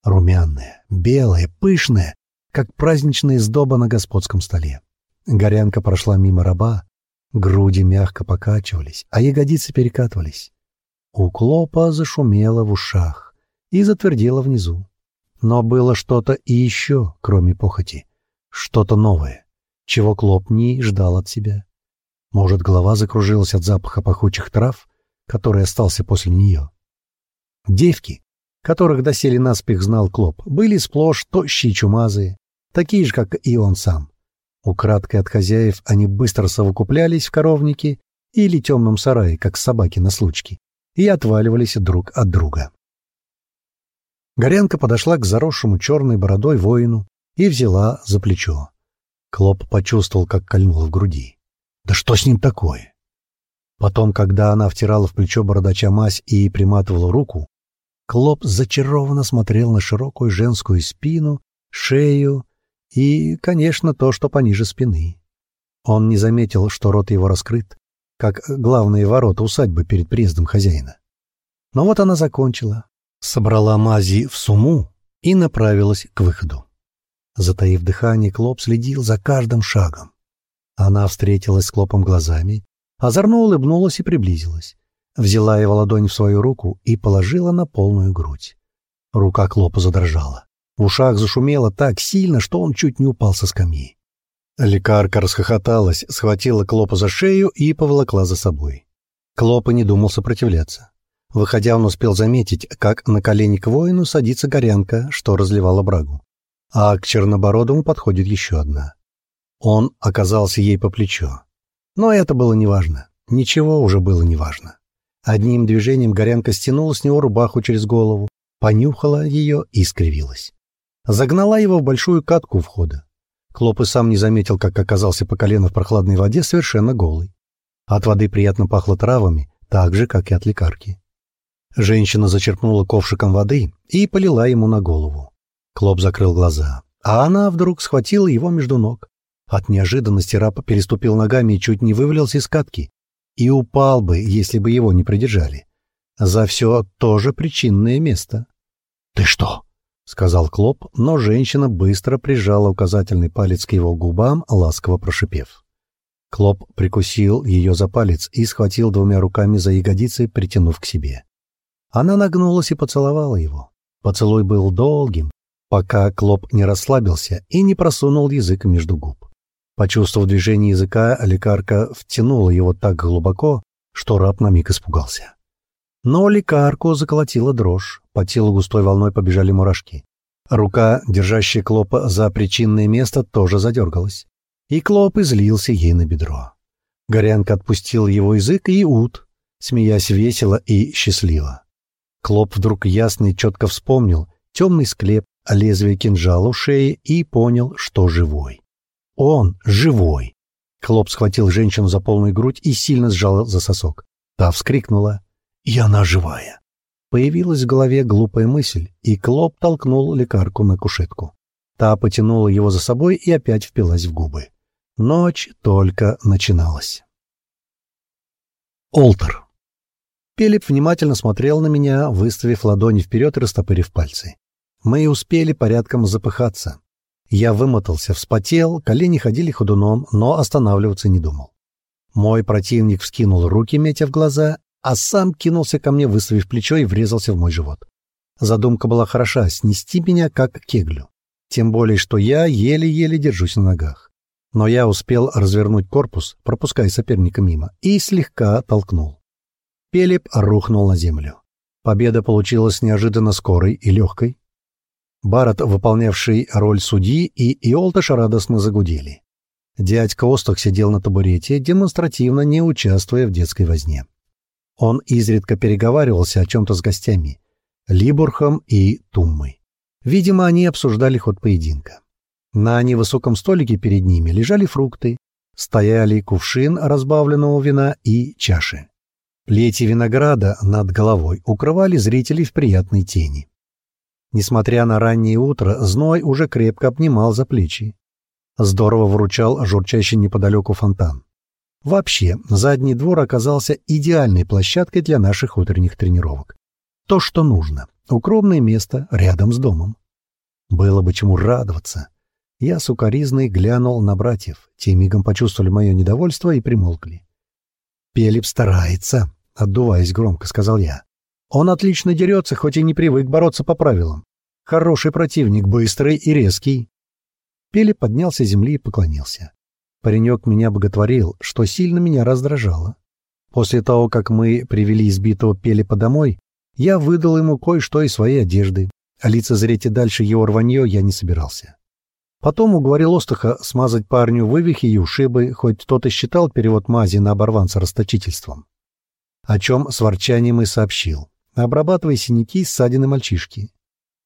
[SPEAKER 1] Румяная, белая, пышная, как праздничная сдоба на господском столе. Горянка прошла мимо раба, груди мягко покачивались, а ягодицы перекатывались. У Клопа зашумело в ушах и затвердело внизу. Но было что-то и еще, кроме похоти. Что-то новое чего Клоп не ждал от себя. Может, голова закружилась от запаха пахучих трав, который остался после нее. Девки, которых доселе наспех знал Клоп, были сплошь тощие чумазые, такие же, как и он сам. Украдкой от хозяев они быстро совокуплялись в коровнике или темном сарае, как собаки на случке, и отваливались друг от друга. Горянка подошла к заросшему черной бородой воину и взяла за плечо. Клоп почувствовал, как кольнуло в груди. Да что с ним такое? Потом, когда она втирала в плечо бородача мазь и приматывала руку, Клоп зачарованно смотрел на широкую женскую спину, шею и, конечно, то, что пониже спины. Он не заметил, что рот его раскрыт, как главные ворота усадьбы перед приездом хозяина. Но вот она закончила, собрала мази в сумму и направилась к выходу. Затаив дыхание, Клоп следил за каждым шагом. Она встретилась с Клопом глазами, озорно улыбнулась и приблизилась. Взяла его ладонь в свою руку и положила на полную грудь. Рука Клопа задрожала. В ушах зашумело так сильно, что он чуть не упал со скамьи. Лекарка расхохоталась, схватила Клопа за шею и поволокла за собой. Клоп и не думал сопротивляться. Выходя, он успел заметить, как на колени к воину садится горянка, что разливала брагу а к Чернобородому подходит еще одна. Он оказался ей по плечо. Но это было неважно. Ничего уже было неважно. Одним движением Горянка стянула с него рубаху через голову, понюхала ее и скривилась. Загнала его в большую катку у входа. Клоп и сам не заметил, как оказался по колено в прохладной воде совершенно голый. От воды приятно пахло травами, так же, как и от лекарки. Женщина зачерпнула ковшиком воды и полила ему на голову. Клоп закрыл глаза, а она вдруг схватила его между ног. От неожиданности раб переступил ногами и чуть не вывалился из катки. И упал бы, если бы его не придержали. За все тоже причинное место. «Ты что?» — сказал Клоп, но женщина быстро прижала указательный палец к его губам, ласково прошипев. Клоп прикусил ее за палец и схватил двумя руками за ягодицы, притянув к себе. Она нагнулась и поцеловала его. Поцелуй был долгим, пока Клоп не расслабился и не просунул язык между губ. Почувствовав движение языка, лекарка втянула его так глубоко, что раб на миг испугался. Но лекарку заколотила дрожь, по телу густой волной побежали мурашки. Рука, держащая Клопа за причинное место, тоже задергалась. И Клоп излился ей на бедро. Горянка отпустил его язык и ут, смеясь весело и счастливо. Клоп вдруг ясно и четко вспомнил темный склеп, лезвие кинжала у шеи и понял, что живой. Он живой. Клоп схватил женщину за полную грудь и сильно сжал за сосок. Та вскрикнула. «И она живая!» Появилась в голове глупая мысль, и Клоп толкнул лекарку на кушетку. Та потянула его за собой и опять впилась в губы. Ночь только начиналась. Олтер. Пелеп внимательно смотрел на меня, выставив ладони вперед и растопырив пальцы. Мы и успели порядком запыхаться. Я вымотался, вспотел, колени ходили ходуном, но останавливаться не думал. Мой противник вскинул руки, метя в глаза, а сам кинулся ко мне, выставив плечо и врезался в мой живот. Задумка была хороша — снести меня как кеглю. Тем более, что я еле-еле держусь на ногах. Но я успел развернуть корпус, пропуская соперника мимо, и слегка толкнул. Пелеп рухнул на землю. Победа получилась неожиданно скорой и легкой. Барат, выполнявший роль судьи, и Иолташ радостно загудели. Дядька Остах сидел на табурете, демонстративно не участвуя в детской возне. Он изредка переговаривался о чем-то с гостями, Либурхом и Туммой. Видимо, они обсуждали ход поединка. На невысоком столике перед ними лежали фрукты, стояли кувшин разбавленного вина и чаши. Плети винограда над головой укрывали зрителей в приятной тени. Несмотря на раннее утро, зной уже крепко обнимал за плечи. Здорово вручал журчащий неподалеку фонтан. Вообще, задний двор оказался идеальной площадкой для наших утренних тренировок. То, что нужно. Укромное место рядом с домом. Было бы чему радоваться. Я сукоризной глянул на братьев. Те мигом почувствовали мое недовольство и примолкли. «Пелеп старается», — отдуваясь громко, сказал я. «Он отлично дерется, хоть и не привык бороться по правилам. Хороший противник, быстрый и резкий». Пелеп поднялся с земли и поклонился. Паренек меня боготворил, что сильно меня раздражало. После того, как мы привели избитого Пелепа домой, я выдал ему кое-что из своей одежды, а лицезреть и дальше его рванье я не собирался. Потом уговорил Остаха смазать парню вывихи и ушибы, хоть тот и считал перевод мази на оборванца расточительством. О чем с ворчанием и сообщил, обрабатывая синяки и ссадины мальчишки.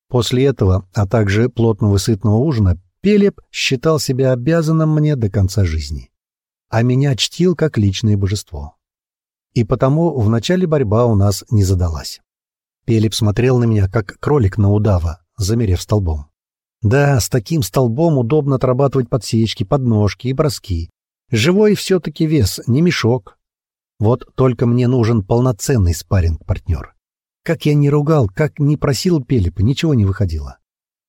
[SPEAKER 1] После этого, а также плотного сытного ужина, Пелеп считал себя обязанным мне до конца жизни. А меня чтил как личное божество. И потому в начале борьба у нас не задалась. Пелеп смотрел на меня, как кролик на удава, замерев столбом. Да, с таким столбом удобно отрабатывать подсечки, подножки и броски. Живой все-таки вес, не мешок. Вот только мне нужен полноценный спарринг-партнер. Как я не ругал, как не просил Пелепа, ничего не выходило.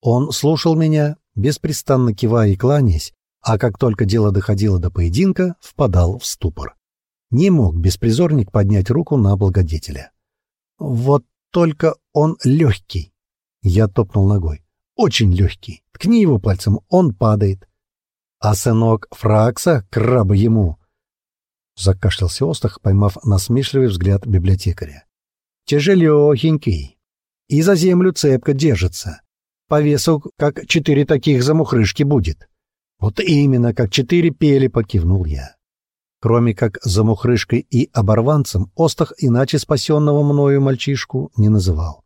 [SPEAKER 1] Он слушал меня, беспрестанно кивая и кланяясь, а как только дело доходило до поединка, впадал в ступор. Не мог беспризорник поднять руку на благодетеля. Вот только он легкий. Я топнул ногой. Очень легкий. Ткни его пальцем, он падает. А сынок Фракса, краба ему. Закашлялся Остах, поймав насмешливый взгляд библиотекаря. Тяжелехенький. И за землю цепко держится. По весу, как четыре таких замухрышки будет. Вот именно, как четыре пели, покивнул я. Кроме как замухрышкой и оборванцем, Остах иначе спасенного мною мальчишку не называл.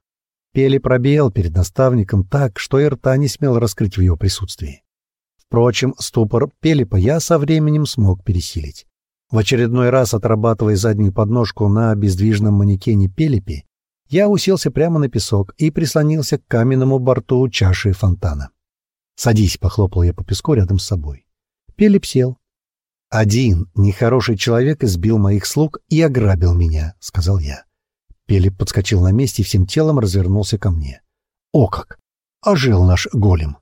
[SPEAKER 1] Пели пробел перед наставником так, что и рта не смел раскрыть в его присутствии. Впрочем, ступор Пелипа я со временем смог пересилить. В очередной раз, отрабатывая заднюю подножку на бездвижном манекене Пелипе, я уселся прямо на песок и прислонился к каменному борту чаши фонтана. «Садись», — похлопал я по песку рядом с собой. Пелип сел, «Один нехороший человек избил моих слуг и ограбил меня», — сказал я. Пелеп подскочил на месте и всем телом развернулся ко мне. «О как! Ожил наш голем!»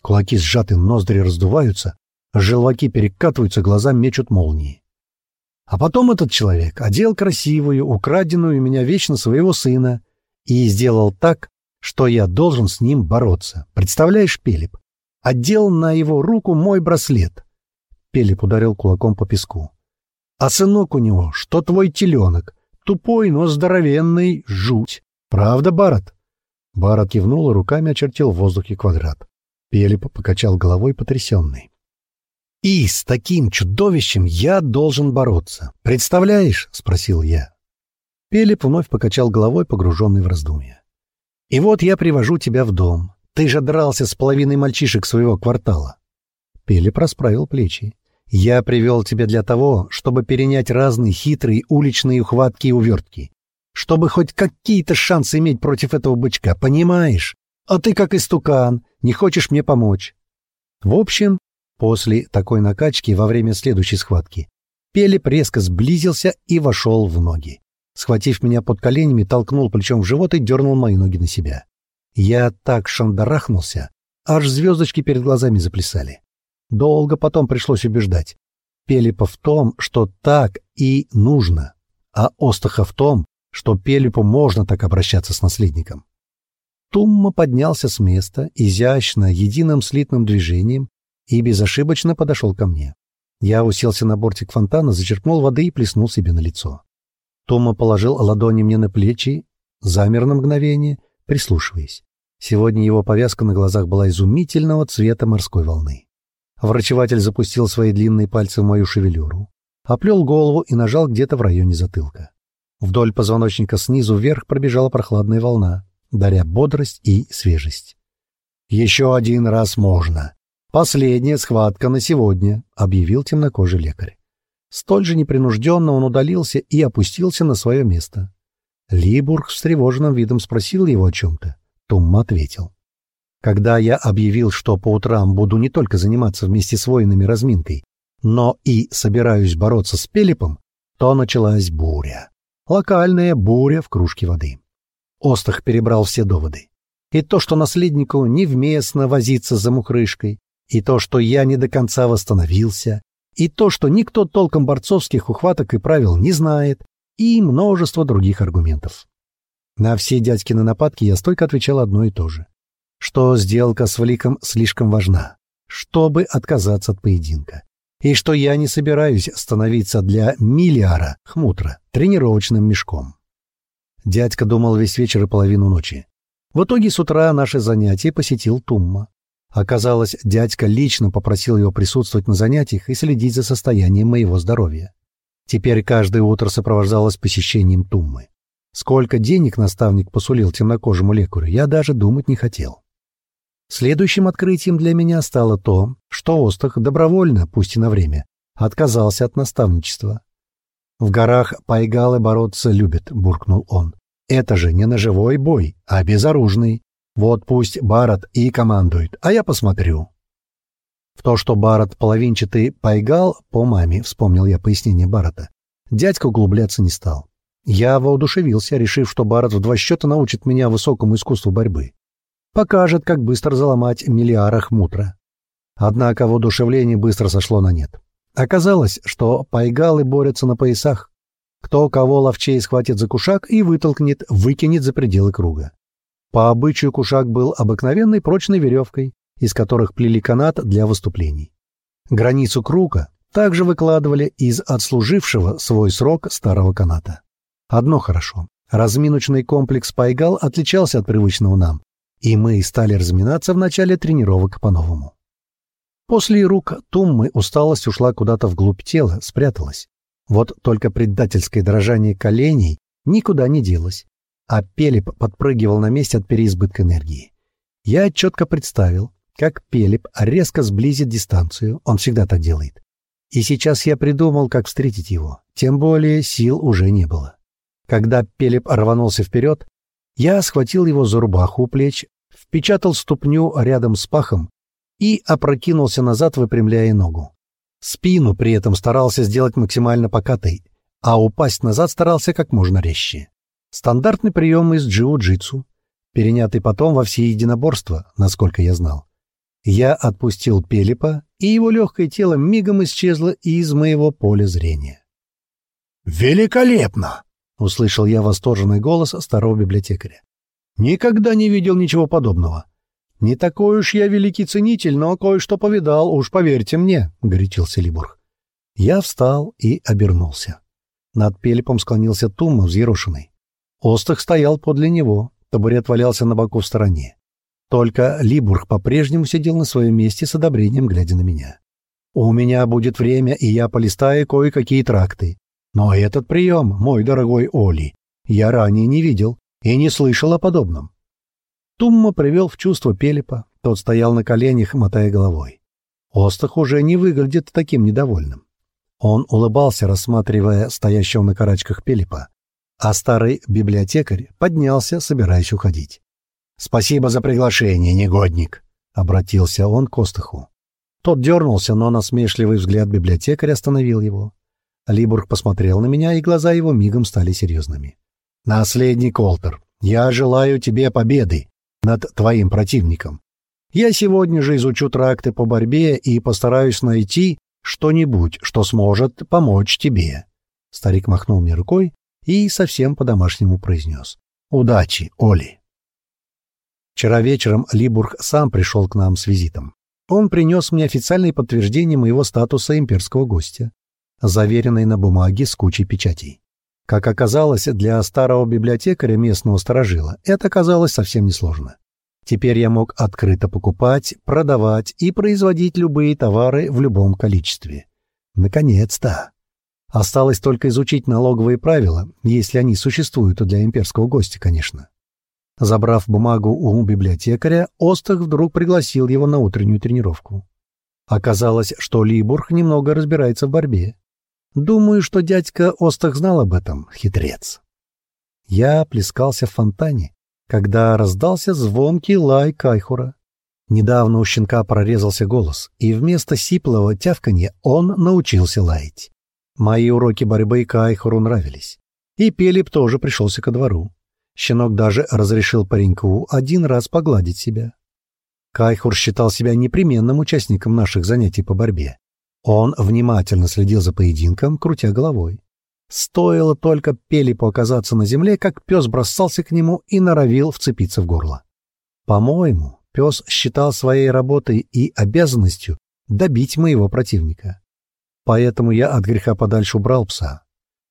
[SPEAKER 1] Кулаки сжаты, ноздри раздуваются, желваки перекатываются, глаза мечут молнии. А потом этот человек одел красивую, украденную у меня вечно своего сына и сделал так, что я должен с ним бороться. Представляешь, Пелеп? Отдел на его руку мой браслет. Пелеп ударил кулаком по песку. «А сынок у него, что твой теленок. Тупой, но здоровенный, жуть. Правда, Барат?» Барат кивнул и руками очертил в воздухе квадрат. Пелеп покачал головой потрясенный. «И с таким чудовищем я должен бороться. Представляешь?» — спросил я. Пелеп вновь покачал головой, погруженный в раздумья. «И вот я привожу тебя в дом. Ты же дрался с половиной мальчишек своего квартала». Пелеп расправил плечи. Я привел тебя для того, чтобы перенять разные хитрые уличные ухватки и увертки. Чтобы хоть какие-то шансы иметь против этого бычка, понимаешь? А ты как истукан, не хочешь мне помочь. В общем, после такой накачки во время следующей схватки Пелеп резко сблизился и вошел в ноги. Схватив меня под коленями, толкнул плечом в живот и дернул мои ноги на себя. Я так шандарахнулся, аж звездочки перед глазами заплясали. Долго потом пришлось убеждать. Пелепа в том, что так и нужно, а Остаха в том, что Пелепу можно так обращаться с наследником. Тумма поднялся с места, изящно, единым слитным движением, и безошибочно подошел ко мне. Я уселся на бортик фонтана, зачерпнул воды и плеснул себе на лицо. Тумма положил ладони мне на плечи, замер на мгновение, прислушиваясь. Сегодня его повязка на глазах была изумительного цвета морской волны. Врачеватель запустил свои длинные пальцы в мою шевелюру, оплел голову и нажал где-то в районе затылка. Вдоль позвоночника снизу вверх пробежала прохладная волна, даря бодрость и свежесть. «Еще один раз можно. Последняя схватка на сегодня», — объявил темнокожий лекарь. Столь же непринужденно он удалился и опустился на свое место. Либург с встревоженным видом спросил его о чем-то. Тумма ответил. Когда я объявил, что по утрам буду не только заниматься вместе с воинами разминкой, но и собираюсь бороться с Пелепом, то началась буря. Локальная буря в кружке воды. Остах перебрал все доводы. И то, что наследнику невместно возиться за мухрышкой, и то, что я не до конца восстановился, и то, что никто толком борцовских ухваток и правил не знает, и множество других аргументов. На все дядькины нападки я стойко отвечал одно и то же. Что сделка с Вликом слишком важна, чтобы отказаться от поединка. И что я не собираюсь становиться для миллиара хмутра тренировочным мешком. Дядька думал весь вечер и половину ночи. В итоге с утра наше занятие посетил Тумма. Оказалось, дядька лично попросил его присутствовать на занятиях и следить за состоянием моего здоровья. Теперь каждое утро сопровождалось посещением Туммы. Сколько денег наставник посулил темнокожему лекарю, я даже думать не хотел. Следующим открытием для меня стало то, что Остах добровольно, пусть и на время, отказался от наставничества. «В горах пайгалы бороться любят», — буркнул он. «Это же не ножевой бой, а безоружный. Вот пусть Барат и командует, а я посмотрю». В то, что Барат половинчатый пайгал, по маме, вспомнил я пояснение Барата, дядька углубляться не стал. Я воодушевился, решив, что Барат в два счета научит меня высокому искусству борьбы. Покажет, как быстро заломать миллиарах мутра. Однако воодушевление быстро сошло на нет. Оказалось, что пайгалы борются на поясах. Кто кого ловчей схватит за кушак и вытолкнет, выкинет за пределы круга. По обычаю кушак был обыкновенной прочной веревкой, из которых плели канат для выступлений. Границу круга также выкладывали из отслужившего свой срок старого каната. Одно хорошо. Разминочный комплекс Пайгал отличался от привычного нам, и мы стали разминаться в начале тренировок по-новому. После рук Туммы усталость ушла куда-то вглубь тела, спряталась. Вот только предательское дрожание коленей никуда не делось, а Пелеп подпрыгивал на месте от переизбытка энергии. Я четко представил, как Пелеп резко сблизит дистанцию, он всегда так делает. И сейчас я придумал, как встретить его, тем более сил уже не было. Когда Пелеп рванулся вперед, я схватил его за рубаху у плеч, впечатал ступню рядом с пахом и опрокинулся назад, выпрямляя ногу. Спину при этом старался сделать максимально покатой, а упасть назад старался как можно резче. Стандартный прием из джиу-джитсу, перенятый потом во все единоборства, насколько я знал. Я отпустил Пелепа, и его легкое тело мигом исчезло из моего поля зрения.
[SPEAKER 2] «Великолепно!» — услышал я восторженный голос старого библиотекаря. «Никогда не видел ничего подобного. Не такой уж я великий ценитель, но кое-что повидал, уж поверьте мне», — горячился Либург. Я встал и обернулся. Над Пелепом склонился Тумма, взъерошенный. Остах стоял подле него, табурет валялся на боку в стороне. Только Либург по-прежнему сидел на своем месте с одобрением, глядя на меня. «У меня будет время, и я полистаю кое-какие тракты. Но этот прием, мой дорогой Оли, я ранее не видел и не слышал о подобном. Тумма привел в чувство Пелепа, тот стоял на коленях, мотая головой. Остах уже не выглядит таким недовольным. Он улыбался, рассматривая стоящего на карачках Пелепа, а старый библиотекарь поднялся, собираясь уходить. «Спасибо за приглашение, негодник!» — обратился он к Остаху. Тот дернулся, но насмешливый взгляд библиотекаря остановил его. Либург посмотрел на меня, и глаза его мигом стали серьезными. «Наследник Олтер, я желаю тебе победы над твоим противником. Я сегодня же изучу тракты по борьбе и постараюсь найти что-нибудь, что сможет помочь тебе». Старик махнул мне рукой и совсем по-домашнему произнес. «Удачи, Оли!»
[SPEAKER 1] Вчера вечером Либург сам пришел к нам с визитом. Он принес мне официальное подтверждение моего статуса имперского гостя, заверенное на бумаге с кучей печатей. Как оказалось, для старого библиотекаря местного сторожила это оказалось совсем несложно. Теперь я мог открыто покупать, продавать и производить любые товары в любом количестве. Наконец-то! Осталось только изучить налоговые правила, если они существуют для имперского гостя, конечно. Забрав бумагу у библиотекаря, Остах вдруг пригласил его на утреннюю тренировку. Оказалось, что Либург немного разбирается в борьбе. Думаю, что дядька Остах знал об этом, хитрец. Я плескался в фонтане, когда раздался звонкий лай Кайхура. Недавно у щенка прорезался голос, и вместо сиплого тявканья он научился лаять. Мои уроки борьбы Кайхуру нравились. И Пелеп тоже пришелся ко двору. Щенок даже разрешил пареньку один раз погладить себя. Кайхур считал себя непременным участником наших занятий по борьбе. Он внимательно следил за поединком, крутя головой. Стоило только Пелепу оказаться на земле, как пес бросался к нему и норовил вцепиться в горло. По-моему, пес считал своей работой и обязанностью добить моего противника. Поэтому я от греха подальше убрал пса.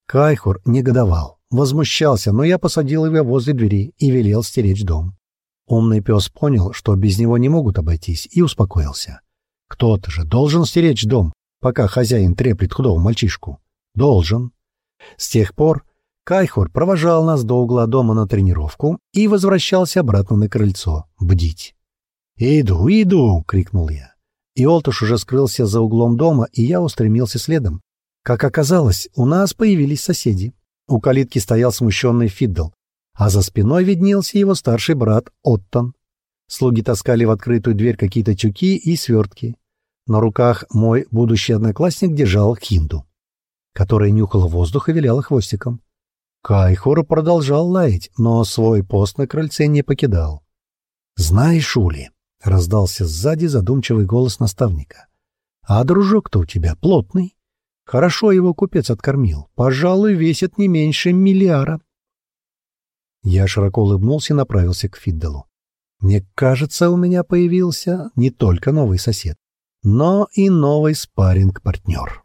[SPEAKER 1] Кайхур негодовал, возмущался, но я посадил его возле двери и велел стеречь дом. Умный пес понял, что без него не могут обойтись, и успокоился. Кто-то же должен стеречь дом, пока хозяин треплет худого мальчишку. Должен. С тех пор Кайхур провожал нас до угла дома на тренировку и возвращался обратно на крыльцо, бдить. «Иду, иду!» — крикнул я. И Олтуш уже скрылся за углом дома, и я устремился следом. Как оказалось, у нас появились соседи. У калитки стоял смущенный Фиддл, а за спиной виднелся его старший брат Оттон. Слуги таскали в открытую дверь какие-то тюки и свертки. На руках мой будущий одноклассник держал хинду, которая нюхала воздух и виляла хвостиком. Кайхор продолжал лаять, но свой пост на крыльце не покидал. «Знаешь, Ули, — раздался сзади задумчивый голос наставника. «А дружок-то у тебя плотный. Хорошо его купец откормил. Пожалуй, весит не меньше миллиара». Я широко улыбнулся и направился к Фидделу. Мне кажется, у меня появился не только новый сосед, но и новый спарринг-партнер.